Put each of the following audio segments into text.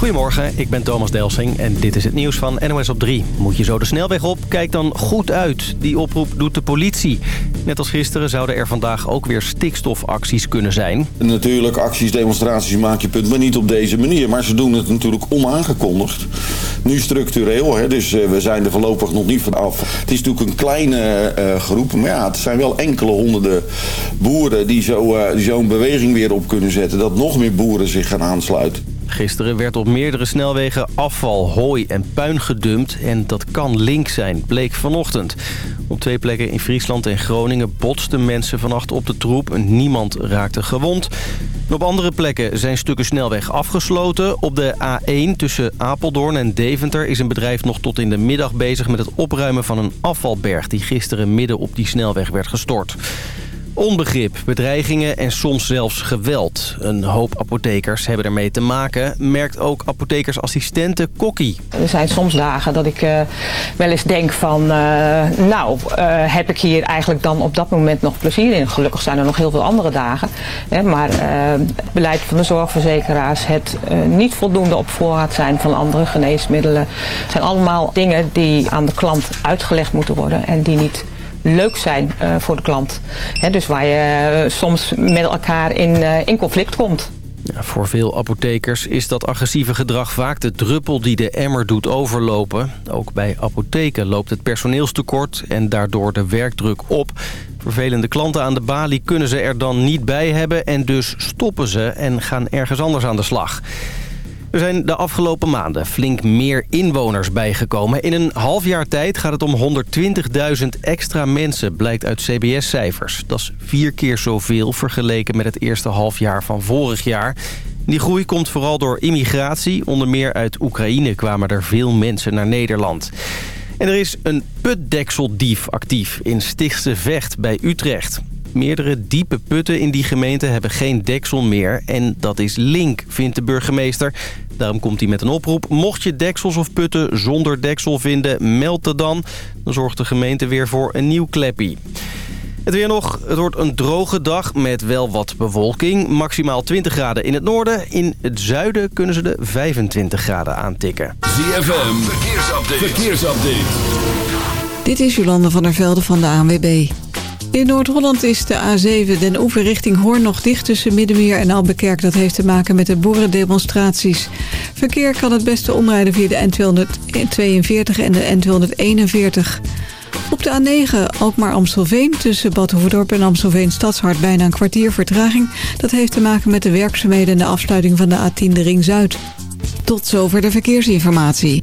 Goedemorgen, ik ben Thomas Delsing en dit is het nieuws van NOS op 3. Moet je zo de snelweg op? Kijk dan goed uit. Die oproep doet de politie. Net als gisteren zouden er vandaag ook weer stikstofacties kunnen zijn. Natuurlijk, acties, demonstraties maak je punt, maar niet op deze manier. Maar ze doen het natuurlijk onaangekondigd. Nu structureel, hè, dus eh, we zijn er voorlopig nog niet van af. Het is natuurlijk een kleine uh, groep, maar ja, het zijn wel enkele honderden boeren... die zo'n uh, die zo beweging weer op kunnen zetten, dat nog meer boeren zich gaan aansluiten. Gisteren werd op meerdere snelwegen afval, hooi en puin gedumpt. En dat kan link zijn, bleek vanochtend. Op twee plekken in Friesland en Groningen botsten mensen vannacht op de troep. Niemand raakte gewond. op andere plekken zijn stukken snelweg afgesloten. Op de A1 tussen Apeldoorn en Deventer is een bedrijf nog tot in de middag bezig... met het opruimen van een afvalberg die gisteren midden op die snelweg werd gestort. Onbegrip, bedreigingen en soms zelfs geweld. Een hoop apothekers hebben ermee te maken, merkt ook apothekersassistente Kokkie. Er zijn soms dagen dat ik uh, wel eens denk van... Uh, nou, uh, heb ik hier eigenlijk dan op dat moment nog plezier in? Gelukkig zijn er nog heel veel andere dagen. Hè, maar het beleid van de zorgverzekeraars... het niet voldoende op voorraad zijn van andere geneesmiddelen... zijn allemaal dingen die aan de klant uitgelegd moeten worden... en die niet leuk zijn uh, voor de klant. Dus waar je uh, soms met elkaar in, uh, in conflict komt. Ja, voor veel apothekers is dat agressieve gedrag vaak de druppel die de emmer doet overlopen. Ook bij apotheken loopt het personeelstekort en daardoor de werkdruk op. Vervelende klanten aan de balie kunnen ze er dan niet bij hebben... en dus stoppen ze en gaan ergens anders aan de slag. Er zijn de afgelopen maanden flink meer inwoners bijgekomen. In een half jaar tijd gaat het om 120.000 extra mensen, blijkt uit CBS-cijfers. Dat is vier keer zoveel vergeleken met het eerste halfjaar van vorig jaar. Die groei komt vooral door immigratie. Onder meer uit Oekraïne kwamen er veel mensen naar Nederland. En er is een putdekseldief actief in Stichtse Vecht bij Utrecht. Meerdere diepe putten in die gemeente hebben geen deksel meer. En dat is link, vindt de burgemeester. Daarom komt hij met een oproep. Mocht je deksels of putten zonder deksel vinden, meld het dan. Dan zorgt de gemeente weer voor een nieuw kleppie. Het weer nog. Het wordt een droge dag met wel wat bewolking. Maximaal 20 graden in het noorden. In het zuiden kunnen ze de 25 graden aantikken. ZFM, verkeersupdate. verkeersupdate. Dit is Jolande van der Velde van de ANWB. In Noord-Holland is de A7 Den Oever richting Hoorn nog dicht tussen Middenmeer en Albekerk. Dat heeft te maken met de boerendemonstraties. Verkeer kan het beste omrijden via de N242 en de N241. Op de A9 Alkmaar-Amstelveen tussen Bad en Amstelveen Stadshart bijna een kwartier vertraging. Dat heeft te maken met de werkzaamheden en de afsluiting van de A10 de Ring Zuid. Tot zover de verkeersinformatie.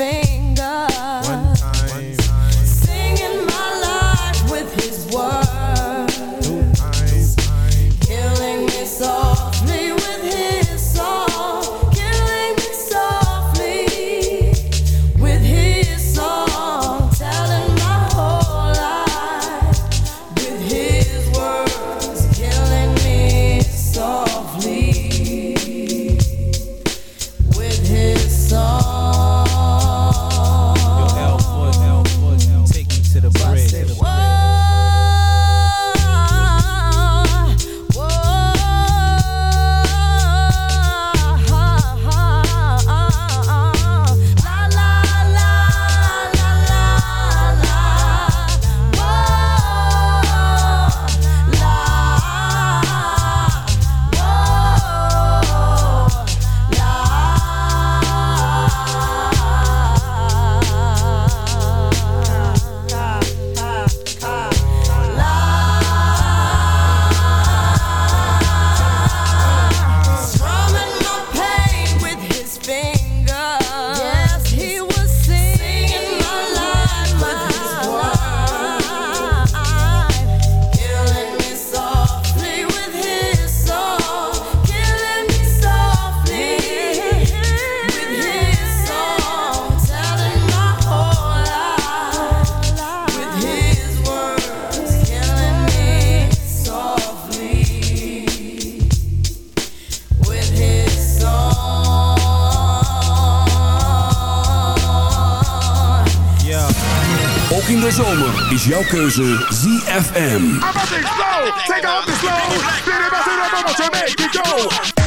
thing. is jouw keuze ZFM. I'm take off the slow. It, go.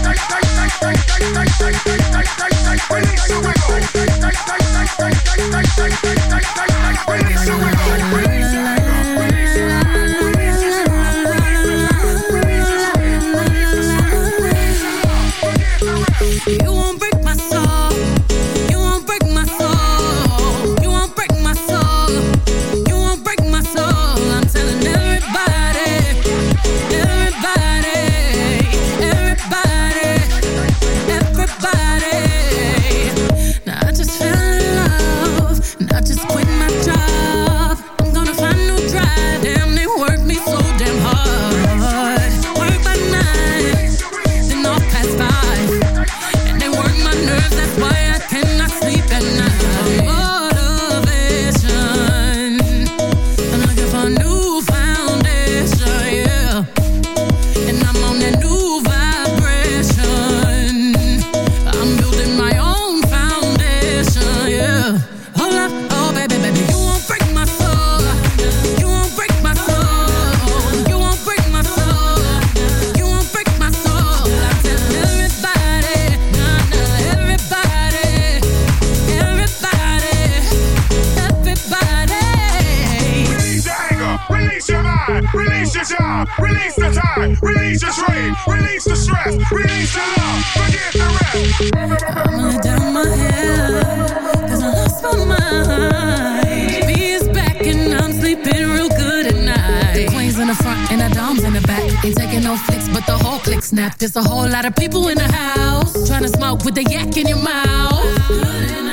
Release the stress, release the love, forget the rest. I'ma down my I lost my mind. Is back and I'm sleeping real good at night. The queen's in the front and the dom's in the back. Ain't taking no flicks, but the whole click snap. There's a whole lot of people in the house. Trying to smoke with the yak in your mouth.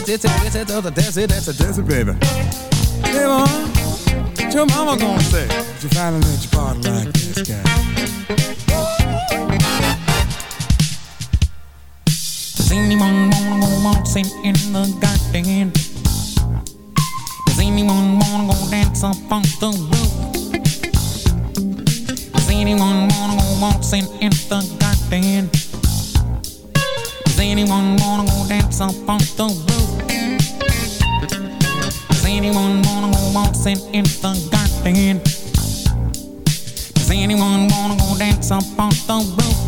To two, four, two, get it, get it, that's that's it, baby. Hey, mom, what your mama gonna say? If you finally let your body like this guy. Does anyone wanna go waltzing in the garden? Does anyone wanna go dance up on the roof? Does anyone wanna go waltzing in the garden? Does anyone wanna go dance up on the roof? Anyone wanna go waltzing in the garden? Does anyone wanna go dance up on the roof?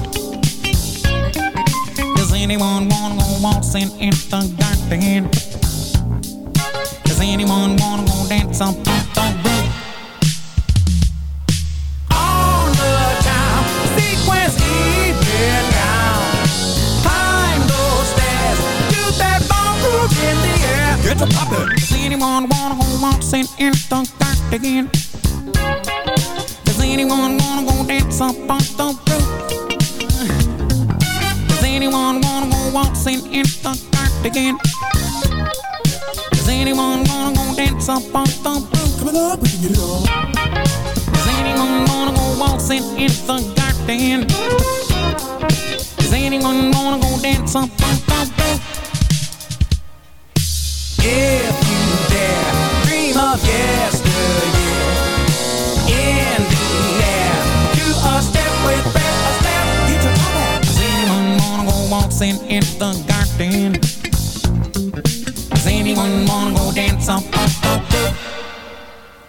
Does anyone wanna go waltzing in the garden? Does anyone wanna go dance up on the roof? On the time, sequence even down. Climb those stairs, do that ballroom in the air. Get to poppin'. Does anyone wanna go in the garden? Does anyone wanna go dance up on the roof? Does anyone wanna go waltzing in the garden? Does anyone wanna go dance up on the roof? Coming up, we can get it on. Does anyone wanna go waltzing in the garden? Does anyone wanna go dance up on the roof? Waltzing in the garden? Does anyone wanna go dance up on the roof?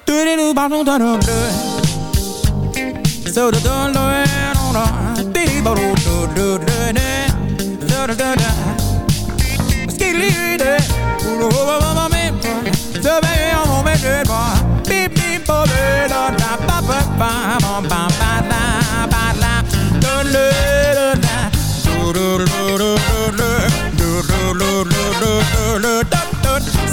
Do-do-do-ba-do-do-do-do. So do do do do do dee ba do do do do do do do do do skidly do do ba ba ba me so baby I'm gonna make it boy beep beep ba ba da da ba ba ba ba ba ba ba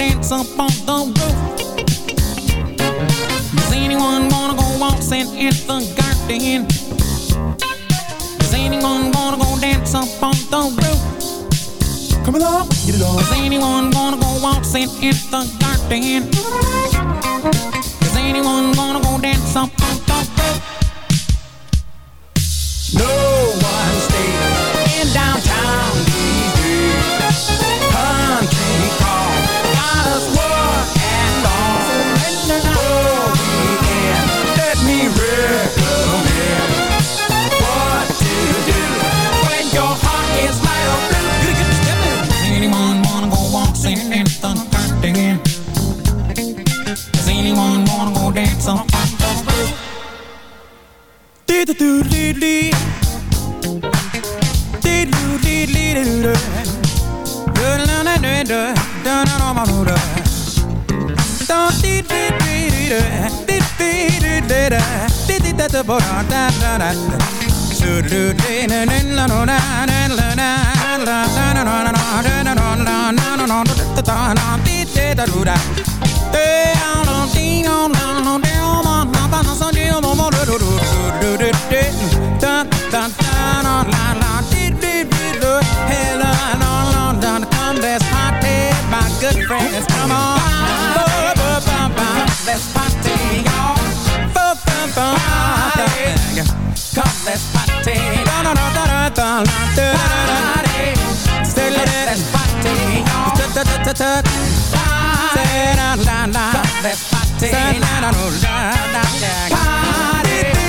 waltzing in the garden? Does anyone wanna go dance up on the roof? Does anyone wanna go waltzing in the garden? Does anyone wanna go dance up on the roof? Come along, get it on. Does anyone wanna go waltzing in the garden? Does anyone wanna go dance up on the roof? No one stays in downtown Hey. en incendié let's party, my good friends. Come on, let's party, y'all. Come, let's party. Party, let's party, y'all. party, let's party. Saturday night on a party.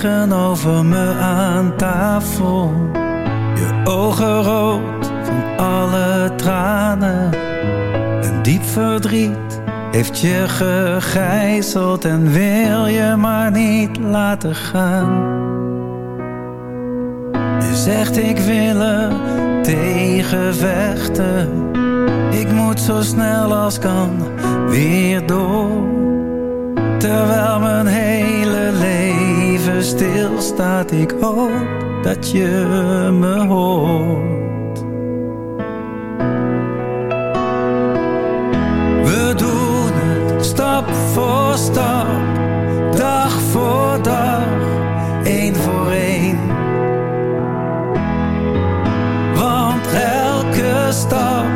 Tegenover me aan tafel. Je ogen rood van alle tranen. Een diep verdriet heeft je gegijzeld en wil je maar niet laten gaan. Je zegt ik wil er tegen vechten. Ik moet zo snel als kan weer door. Terwijl mijn hele leven stilstaat, ik hoop dat je me hoort. We doen het stap voor stap, dag voor dag, één voor één. Want elke stap,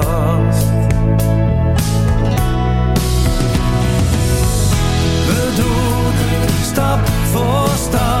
Voor stap,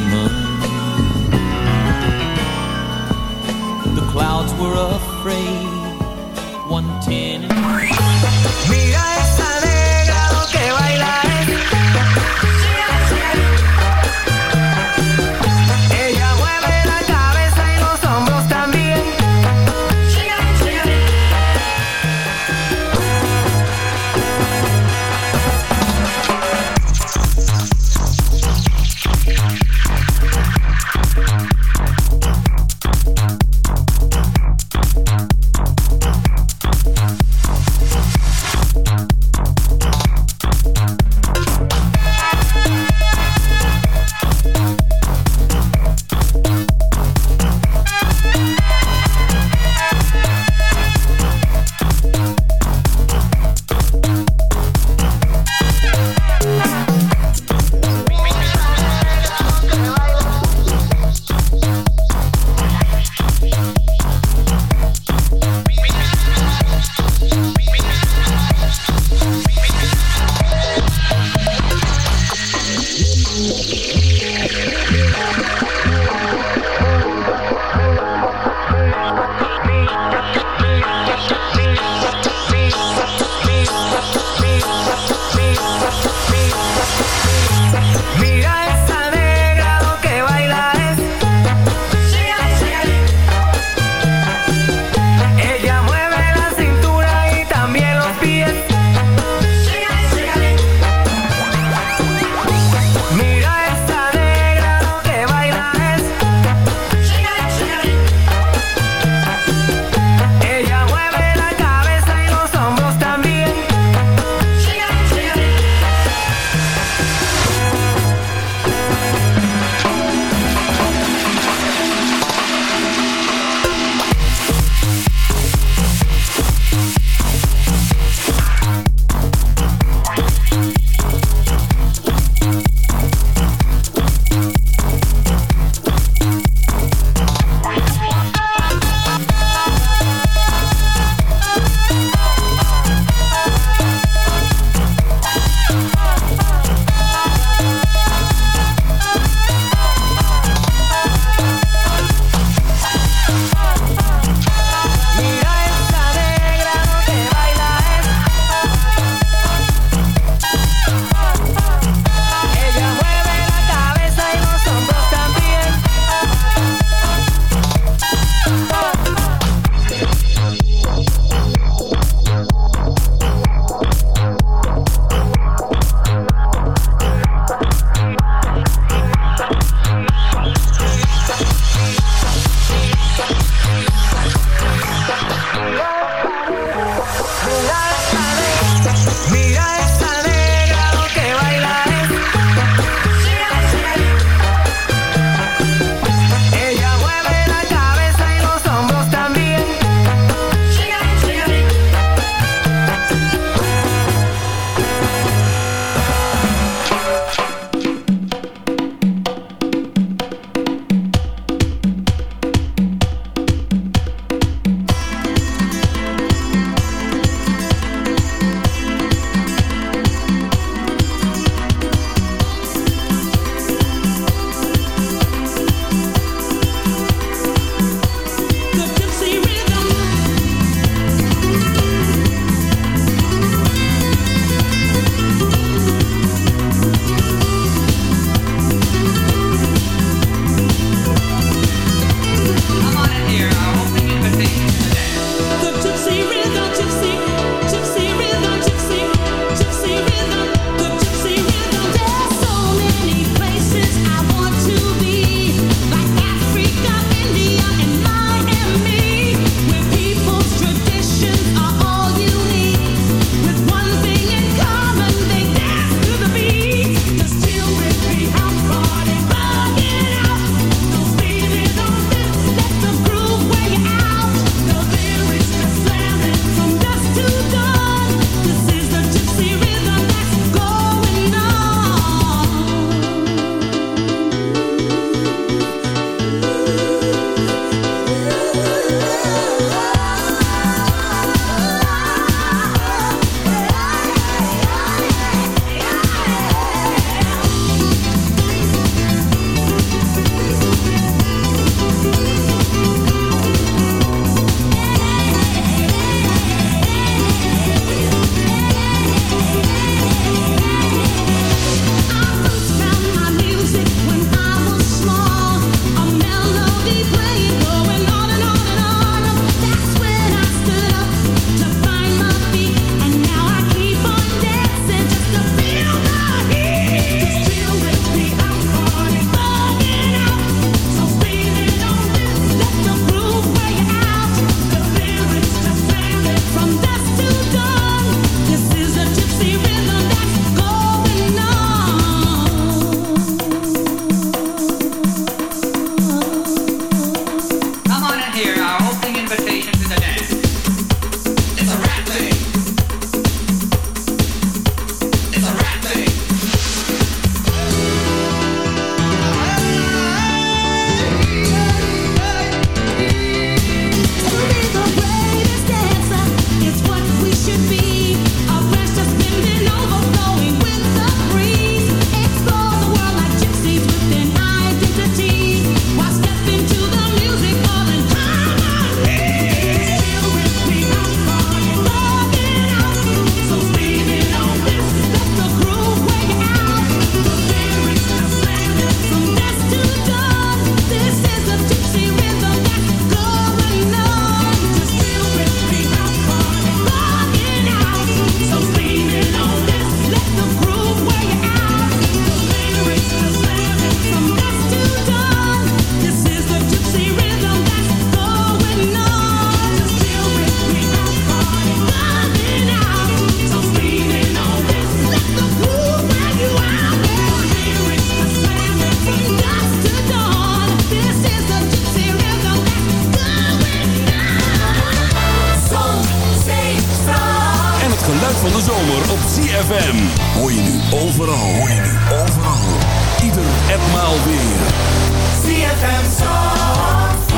Clouds were afraid. One ten. Mira esa negra que baila. Overal. Ieder en maal weer. ZFM Zandvoort.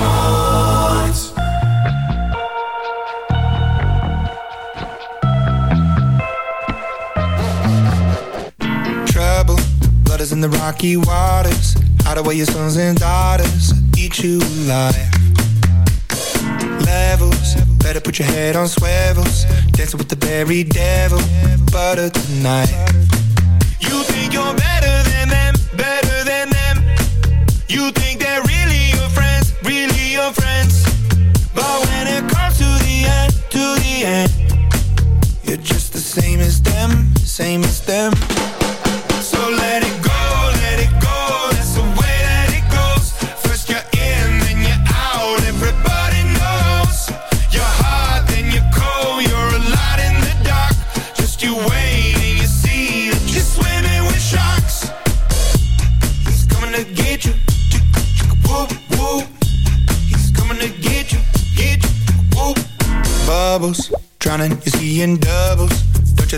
Trouble, blood is in the rocky waters. Hide away your sons and daughters. Eat you alive. Levels, better put your head on swivels. Dancing with the very devil. Butter tonight